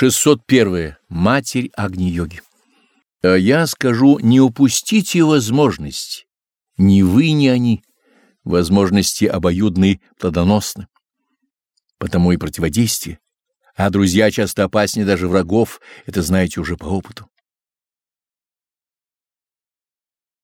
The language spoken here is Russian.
601. Матерь Агни-йоги. А я скажу, не упустите возможности. Ни вы, ни они. Возможности обоюдные, плодоносны. Потому и противодействие. А друзья часто опаснее даже врагов, это знаете уже по опыту.